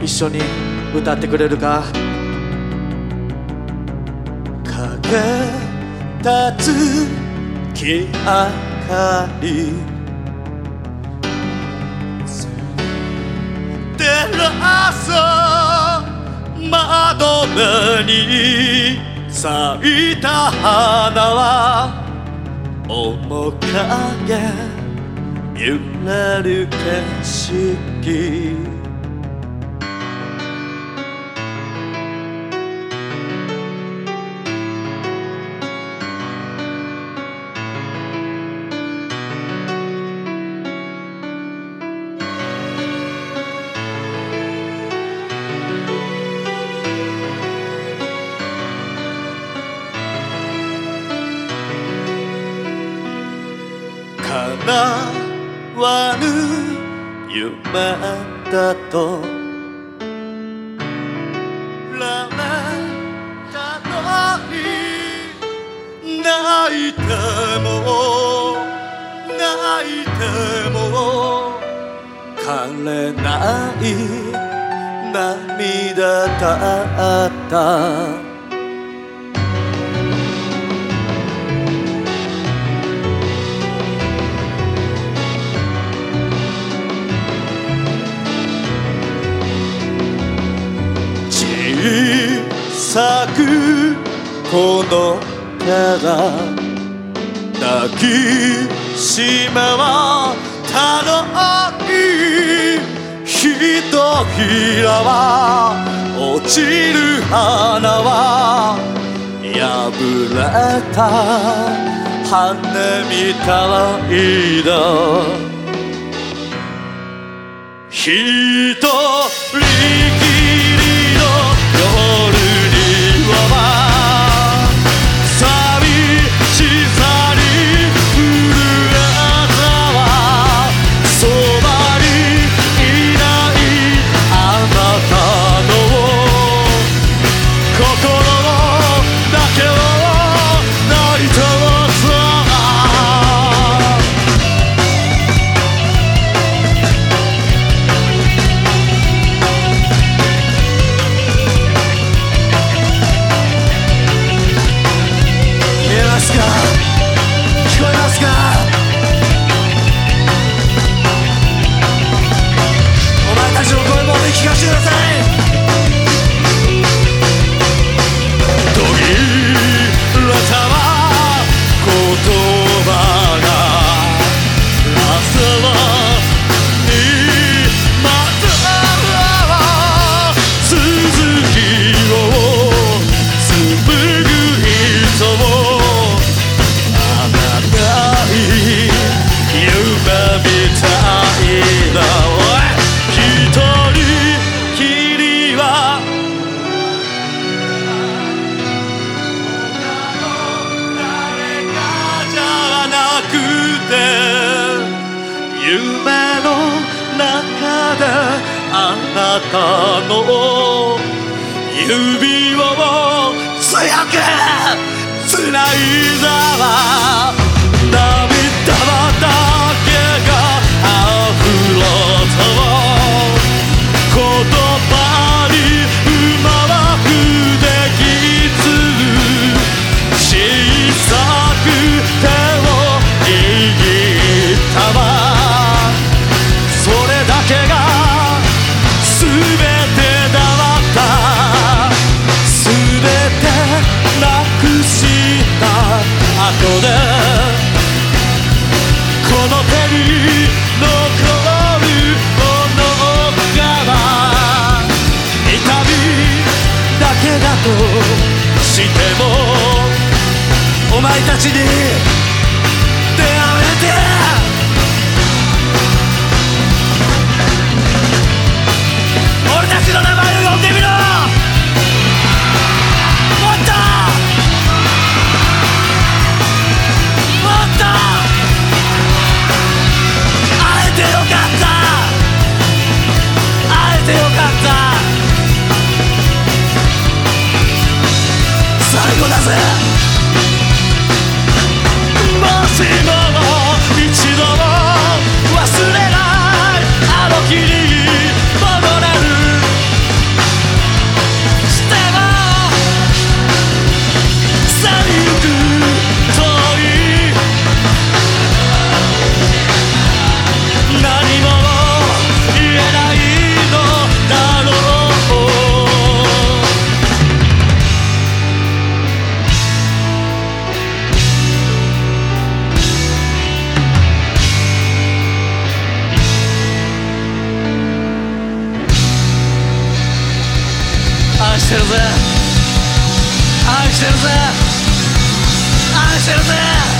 一緒に歌ってくれるか？影立つ月明かり。照らす窓辺に咲いた花は面影揺れる景色。叶わぬ夢だと。らめたのに泣いても泣いても枯れない涙だった。さくこのから抱きしめはたのいひとひらは落ちる花は破れた羽みたいだ。ひと夢の中であなたの指を強く繋いだわ。も Aşırdı. Aşırdı. Aşırdı.